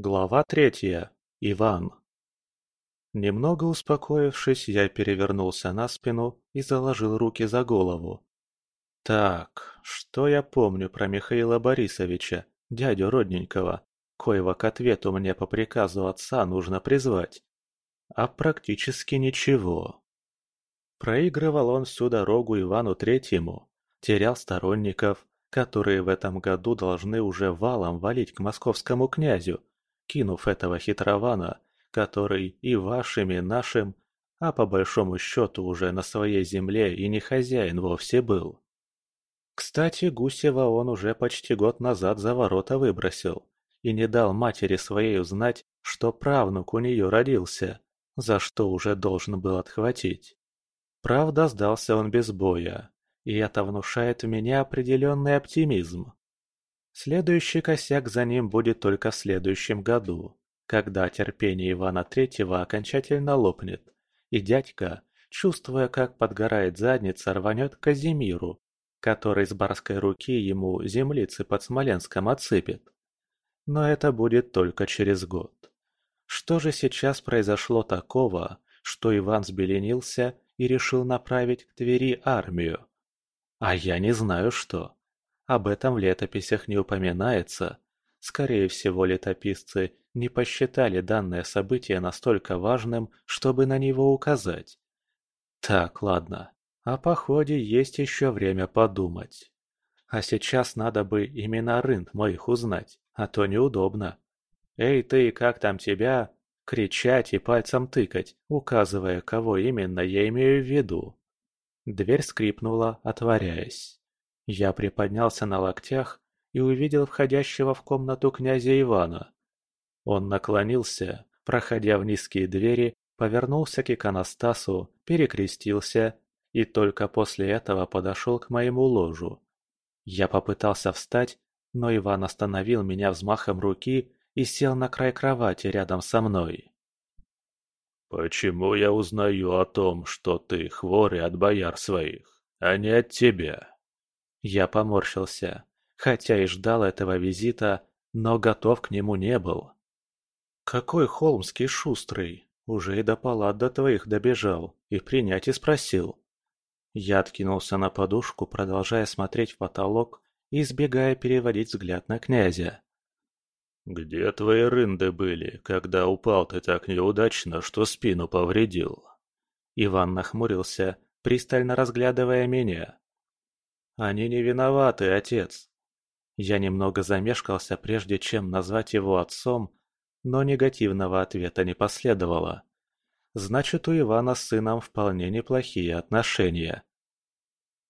Глава третья. Иван. Немного успокоившись, я перевернулся на спину и заложил руки за голову. Так, что я помню про Михаила Борисовича, дядю родненького, коего к ответу мне по приказу отца нужно призвать? А практически ничего. Проигрывал он всю дорогу Ивану Третьему, терял сторонников, которые в этом году должны уже валом валить к московскому князю, кинув этого хитрована, который и вашим, и нашим, а по большому счету уже на своей земле и не хозяин вовсе был. Кстати, Гусева он уже почти год назад за ворота выбросил и не дал матери своей узнать, что правнук у нее родился, за что уже должен был отхватить. Правда, сдался он без боя, и это внушает в меня определенный оптимизм. Следующий косяк за ним будет только в следующем году, когда терпение Ивана Третьего окончательно лопнет, и дядька, чувствуя, как подгорает задница, рванет к Казимиру, который с барской руки ему землицы под Смоленском отсыпет. Но это будет только через год. Что же сейчас произошло такого, что Иван взбеленился и решил направить к Твери армию? А я не знаю что. Об этом в летописях не упоминается. Скорее всего, летописцы не посчитали данное событие настолько важным, чтобы на него указать. Так, ладно. О походе есть еще время подумать. А сейчас надо бы имена рынд моих узнать, а то неудобно. «Эй ты, как там тебя?» Кричать и пальцем тыкать, указывая, кого именно я имею в виду. Дверь скрипнула, отворяясь. Я приподнялся на локтях и увидел входящего в комнату князя Ивана. Он наклонился, проходя в низкие двери, повернулся к иконостасу, перекрестился и только после этого подошел к моему ложу. Я попытался встать, но Иван остановил меня взмахом руки и сел на край кровати рядом со мной. «Почему я узнаю о том, что ты хворый от бояр своих, а не от тебя?» Я поморщился, хотя и ждал этого визита, но готов к нему не был. «Какой холмский шустрый! Уже и до палат до твоих добежал, и принять и спросил». Я откинулся на подушку, продолжая смотреть в потолок и избегая переводить взгляд на князя. «Где твои рынды были, когда упал ты так неудачно, что спину повредил?» Иван нахмурился, пристально разглядывая меня. Они не виноваты, отец. Я немного замешкался, прежде чем назвать его отцом, но негативного ответа не последовало. Значит, у Ивана с сыном вполне неплохие отношения.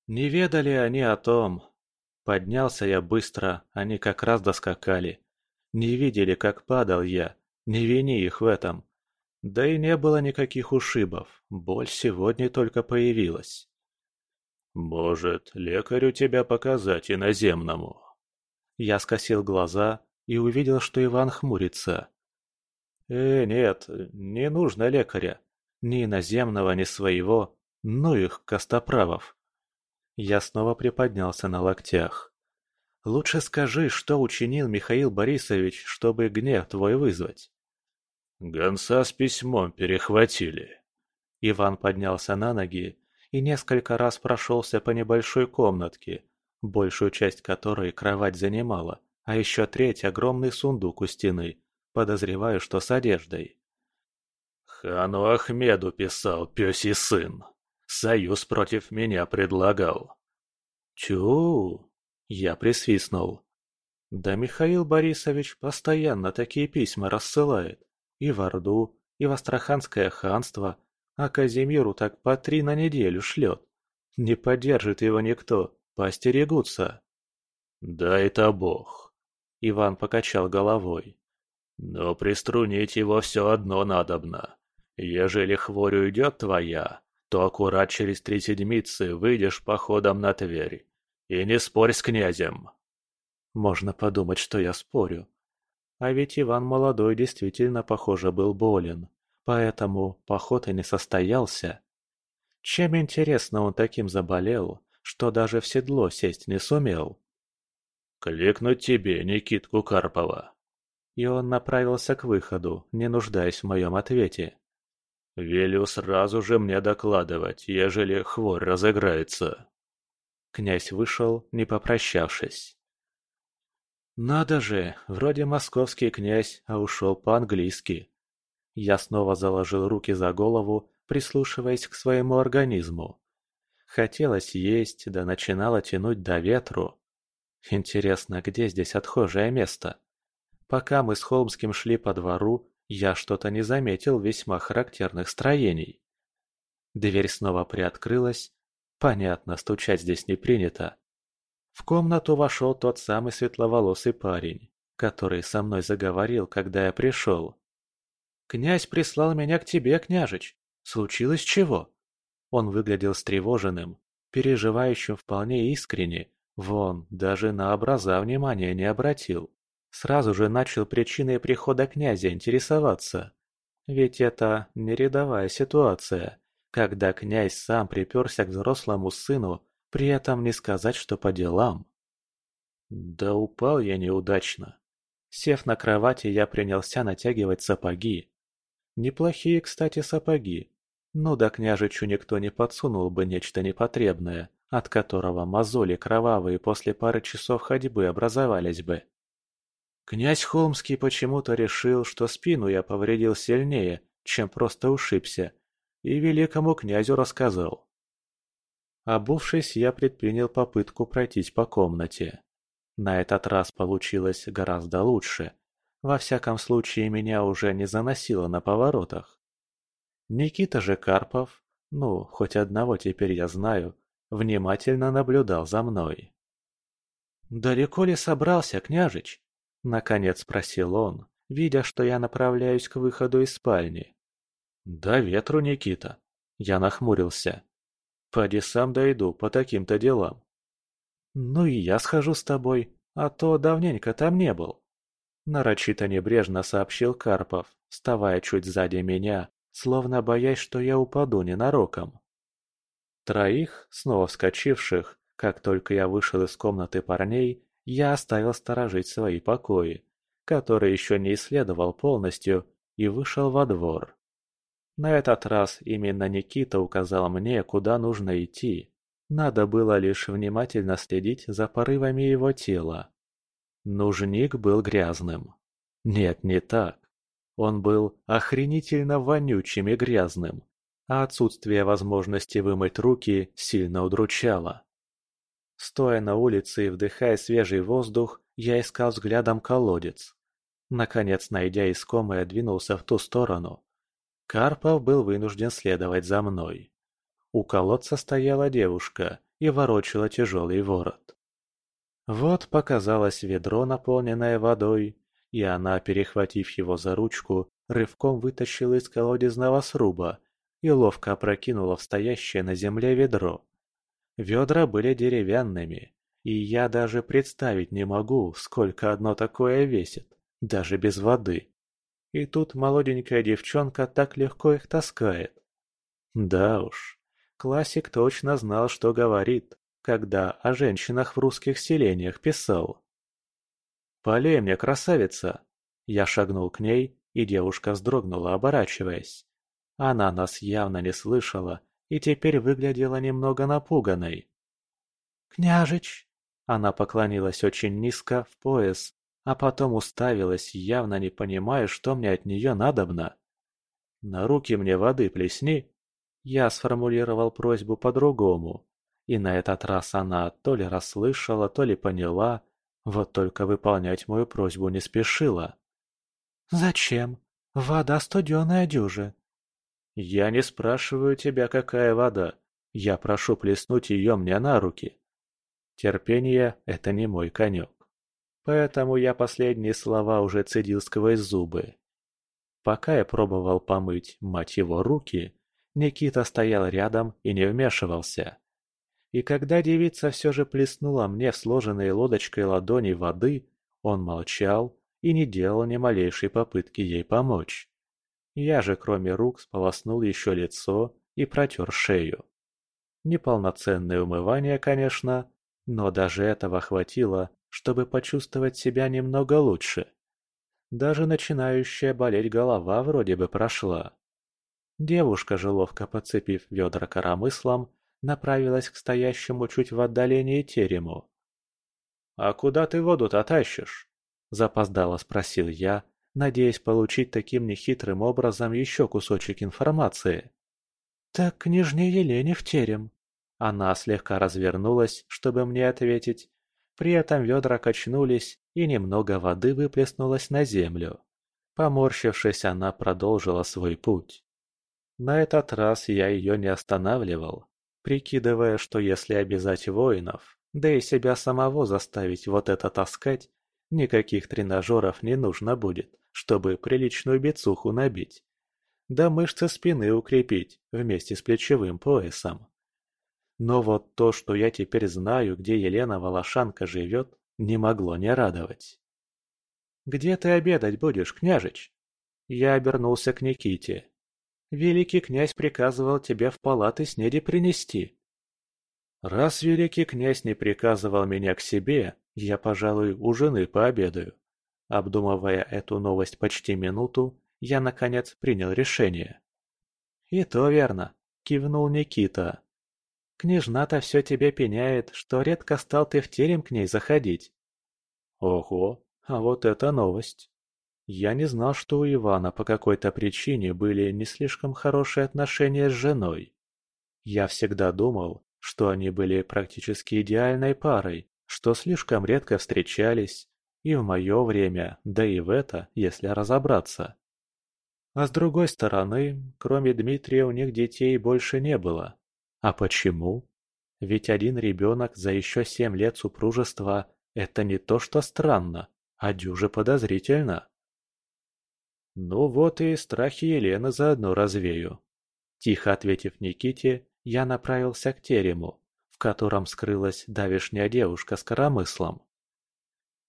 Не ведали они о том. Поднялся я быстро, они как раз доскакали. Не видели, как падал я, не вини их в этом. Да и не было никаких ушибов, боль сегодня только появилась. «Может, лекарю тебя показать иноземному?» Я скосил глаза и увидел, что Иван хмурится. «Э, нет, не нужно лекаря. Ни иноземного, ни своего. Ну их, костоправов». Я снова приподнялся на локтях. «Лучше скажи, что учинил Михаил Борисович, чтобы гнев твой вызвать?» «Гонца с письмом перехватили». Иван поднялся на ноги и несколько раз прошелся по небольшой комнатке, большую часть которой кровать занимала, а еще треть – огромный сундук у стены, подозреваю, что с одеждой. «Хану Ахмеду писал пёсий сын. Союз против меня предлагал». «Чу!» – я присвистнул. «Да Михаил Борисович постоянно такие письма рассылает. И в Орду, и в Астраханское ханство, а Казимиру так по три на неделю шлет. Не поддержит его никто, постерегутся. Да это бог. Иван покачал головой. Но приструнить его все одно надобно. Ежели хворь уйдет твоя, то аккурат через три седмицы выйдешь походом на Тверь. И не спорь с князем. Можно подумать, что я спорю. А ведь Иван молодой действительно, похоже, был болен. Поэтому поход и не состоялся. Чем интересно он таким заболел, что даже в седло сесть не сумел? «Кликнуть тебе, Никитку Карпова!» и он направился к выходу, не нуждаясь в моем ответе. «Велю сразу же мне докладывать, ежели хворь разыграется». Князь вышел, не попрощавшись. «Надо же, вроде московский князь, а ушел по-английски». Я снова заложил руки за голову, прислушиваясь к своему организму. Хотелось есть, да начинало тянуть до ветру. Интересно, где здесь отхожее место? Пока мы с Холмским шли по двору, я что-то не заметил весьма характерных строений. Дверь снова приоткрылась. Понятно, стучать здесь не принято. В комнату вошел тот самый светловолосый парень, который со мной заговорил, когда я пришел. «Князь прислал меня к тебе, княжич. Случилось чего?» Он выглядел встревоженным, переживающим вполне искренне. Вон, даже на образа внимания не обратил. Сразу же начал причиной прихода князя интересоваться. Ведь это не рядовая ситуация, когда князь сам приперся к взрослому сыну, при этом не сказать, что по делам. Да упал я неудачно. Сев на кровати, я принялся натягивать сапоги. Неплохие, кстати, сапоги. Ну да княжичу никто не подсунул бы нечто непотребное, от которого мозоли кровавые после пары часов ходьбы образовались бы. Князь Холмский почему-то решил, что спину я повредил сильнее, чем просто ушибся, и великому князю рассказал. Обувшись, я предпринял попытку пройтись по комнате. На этот раз получилось гораздо лучше. Во всяком случае, меня уже не заносило на поворотах. Никита же Карпов, ну, хоть одного теперь я знаю, внимательно наблюдал за мной. «Далеко ли собрался, княжич?» Наконец спросил он, видя, что я направляюсь к выходу из спальни. «Да ветру, Никита!» Я нахмурился. «Поди сам дойду по таким-то делам». «Ну и я схожу с тобой, а то давненько там не был». Нарочито небрежно сообщил Карпов, вставая чуть сзади меня, словно боясь, что я упаду ненароком. Троих, снова вскочивших, как только я вышел из комнаты парней, я оставил сторожить свои покои, которые еще не исследовал полностью, и вышел во двор. На этот раз именно Никита указал мне, куда нужно идти. Надо было лишь внимательно следить за порывами его тела. Нужник был грязным. Нет, не так. Он был охренительно вонючим и грязным, а отсутствие возможности вымыть руки сильно удручало. Стоя на улице и вдыхая свежий воздух, я искал взглядом колодец. Наконец, найдя искомое, двинулся в ту сторону. Карпов был вынужден следовать за мной. У колодца стояла девушка и ворочала тяжелый ворот. Вот показалось ведро, наполненное водой, и она, перехватив его за ручку, рывком вытащила из колодезного сруба и ловко опрокинула в стоящее на земле ведро. Ведра были деревянными, и я даже представить не могу, сколько одно такое весит, даже без воды. И тут молоденькая девчонка так легко их таскает. Да уж, классик точно знал, что говорит, когда о женщинах в русских селениях писал. «Полей мне, красавица!» Я шагнул к ней, и девушка вздрогнула, оборачиваясь. Она нас явно не слышала и теперь выглядела немного напуганной. «Княжич!» Она поклонилась очень низко, в пояс, а потом уставилась, явно не понимая, что мне от нее надобно. «На руки мне воды плесни!» Я сформулировал просьбу по-другому, и на этот раз она то ли расслышала, то ли поняла, вот только выполнять мою просьбу не спешила. «Зачем? Вода студеная дюже. «Я не спрашиваю тебя, какая вода. Я прошу плеснуть ее мне на руки». Терпение – это не мой конек. Поэтому я последние слова уже цедил сквозь зубы. Пока я пробовал помыть, мать его, руки, Никита стоял рядом и не вмешивался. И когда девица все же плеснула мне в сложенные лодочкой ладони воды, он молчал и не делал ни малейшей попытки ей помочь. Я же кроме рук сполоснул еще лицо и протер шею. Неполноценное умывание, конечно, но даже этого хватило, чтобы почувствовать себя немного лучше. Даже начинающая болеть голова вроде бы прошла. Девушка же, ловко подцепив ведра коромыслом, направилась к стоящему чуть в отдалении терему. «А куда ты воду-то тащишь?» – запоздало спросил я, надеясь получить таким нехитрым образом еще кусочек информации. «Так к княжне Елене в терем». Она слегка развернулась, чтобы мне ответить. При этом ведра качнулись, и немного воды выплеснулось на землю. Поморщившись, она продолжила свой путь. На этот раз я ее не останавливал, прикидывая, что если обязать воинов, да и себя самого заставить вот это таскать, никаких тренажеров не нужно будет чтобы приличную бицуху набить. Да мышцы спины укрепить вместе с плечевым поясом. Но вот то, что я теперь знаю, где Елена Волошанка живет, не могло не радовать. «Где ты обедать будешь, княжич?» Я обернулся к Никите. «Великий князь приказывал тебе в палаты снеди принести». «Раз великий князь не приказывал меня к себе, я, пожалуй, у жены пообедаю. Обдумывая эту новость почти минуту, я, наконец, принял решение. «И то верно», — кивнул Никита. «Княжна-то все тебе пеняет, что редко стал ты в терем к ней заходить». «Ого, а вот это новость!» Я не знал, что у Ивана по какой-то причине были не слишком хорошие отношения с женой. Я всегда думал, что они были практически идеальной парой, что слишком редко встречались, и в мое время, да и в это, если разобраться. А с другой стороны, кроме Дмитрия у них детей больше не было. А почему? Ведь один ребенок за еще семь лет супружества – это не то что странно, а дюже подозрительно. Ну вот и страхи Елены заодно развею. Тихо ответив Никите, я направился к терему, в котором скрылась давишняя девушка с коромыслом.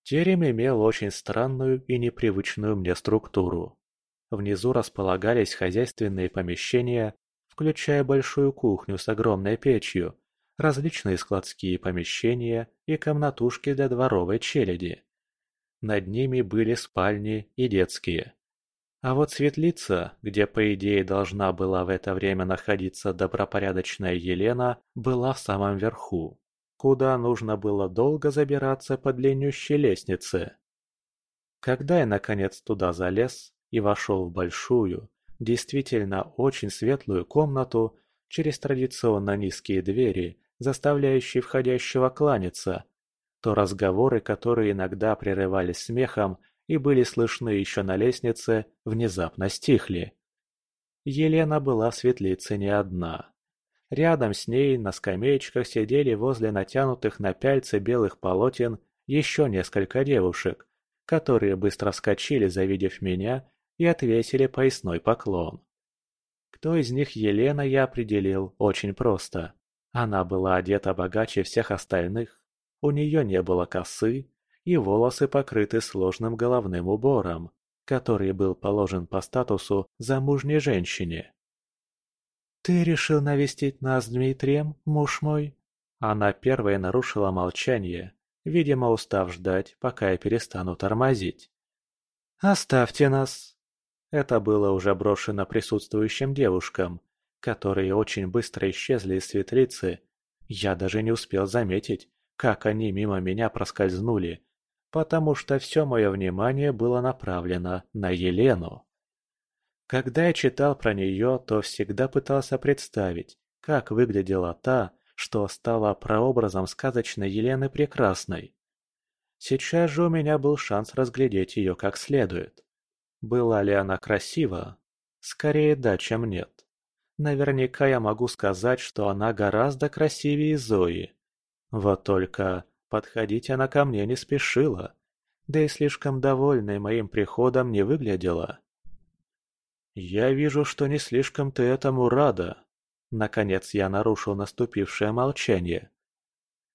Терем имел очень странную и непривычную мне структуру. Внизу располагались хозяйственные помещения, включая большую кухню с огромной печью, различные складские помещения и комнатушки для дворовой челяди. Над ними были спальни и детские. А вот светлица, где по идее должна была в это время находиться добропорядочная Елена, была в самом верху куда нужно было долго забираться по длиннющей лестнице. Когда я наконец туда залез и вошел в большую, действительно очень светлую комнату через традиционно низкие двери, заставляющие входящего кланяться, то разговоры, которые иногда прерывались смехом и были слышны еще на лестнице, внезапно стихли. Елена была в светлице не одна. Рядом с ней на скамеечках сидели возле натянутых на пяльцы белых полотен еще несколько девушек, которые быстро вскочили, завидев меня, и отвесили поясной поклон. Кто из них Елена я определил очень просто. Она была одета богаче всех остальных, у нее не было косы, и волосы покрыты сложным головным убором, который был положен по статусу замужней женщине. «Ты решил навестить нас Дмитрием, муж мой?» Она первая нарушила молчание, видимо, устав ждать, пока я перестану тормозить. «Оставьте нас!» Это было уже брошено присутствующим девушкам, которые очень быстро исчезли из светлицы. Я даже не успел заметить, как они мимо меня проскользнули, потому что все мое внимание было направлено на Елену. Когда я читал про нее, то всегда пытался представить, как выглядела та, что стала прообразом сказочной Елены Прекрасной. Сейчас же у меня был шанс разглядеть ее как следует. Была ли она красива? Скорее да, чем нет. Наверняка я могу сказать, что она гораздо красивее Зои. Вот только подходить она ко мне не спешила, да и слишком довольной моим приходом не выглядела. «Я вижу, что не слишком ты этому рада». Наконец я нарушил наступившее молчание.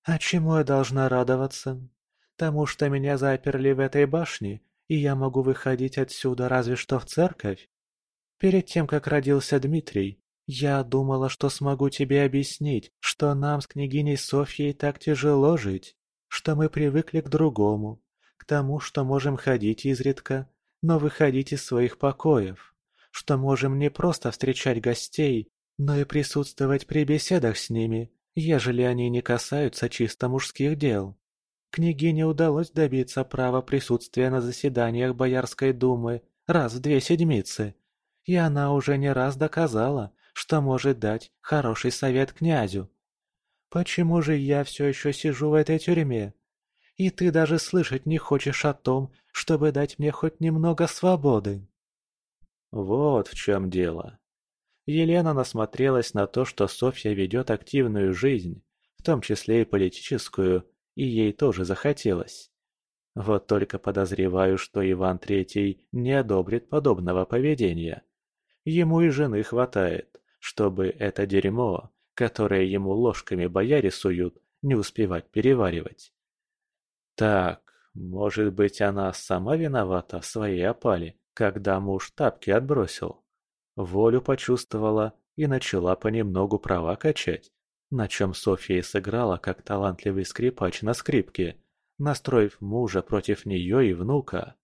«А чему я должна радоваться? Тому, что меня заперли в этой башне, и я могу выходить отсюда разве что в церковь? Перед тем, как родился Дмитрий, я думала, что смогу тебе объяснить, что нам с княгиней Софьей так тяжело жить, что мы привыкли к другому, к тому, что можем ходить изредка, но выходить из своих покоев, что можем не просто встречать гостей, но и присутствовать при беседах с ними, ежели они не касаются чисто мужских дел. Княгине удалось добиться права присутствия на заседаниях Боярской думы раз в две седмицы, и она уже не раз доказала, что может дать хороший совет князю. Почему же я все еще сижу в этой тюрьме? И ты даже слышать не хочешь о том, чтобы дать мне хоть немного свободы. Вот в чем дело. Елена насмотрелась на то, что Софья ведет активную жизнь, в том числе и политическую, и ей тоже захотелось. Вот только подозреваю, что Иван Третий не одобрит подобного поведения. Ему и жены хватает, чтобы это дерьмо, которое ему ложками бояре суют, не успевать переваривать. Так, может быть, она сама виновата в своей опале, когда муж тапки отбросил. Волю почувствовала и начала понемногу права качать, на чем Софья и сыграла как талантливый скрипач на скрипке, настроив мужа против нее и внука.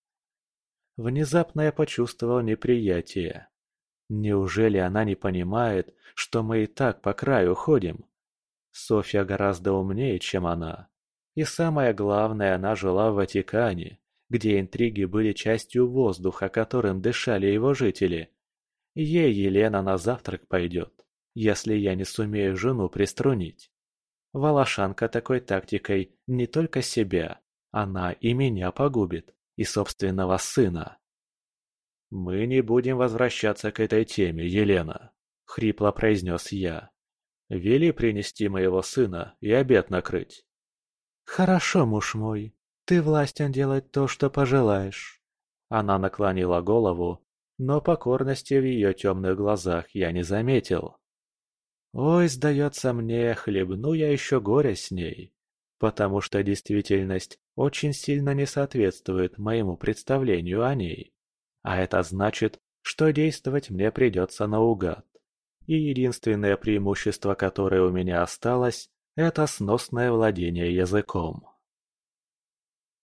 Внезапно я почувствовал неприятие. Неужели она не понимает, что мы и так по краю ходим? Софья гораздо умнее, чем она. И самое главное, она жила в Ватикане, где интриги были частью воздуха, которым дышали его жители. Ей Елена на завтрак пойдет, если я не сумею жену приструнить. Волошанка такой тактикой не только себя, она и меня погубит, и собственного сына. «Мы не будем возвращаться к этой теме, Елена», — хрипло произнес я. «Вели принести моего сына и обед накрыть». «Хорошо, муж мой, ты властен делать то, что пожелаешь». Она наклонила голову, но покорности в ее темных глазах я не заметил. Ой, сдается мне, хлебну я еще горе с ней, потому что действительность очень сильно не соответствует моему представлению о ней. А это значит, что действовать мне придется наугад. И единственное преимущество, которое у меня осталось, это сносное владение языком.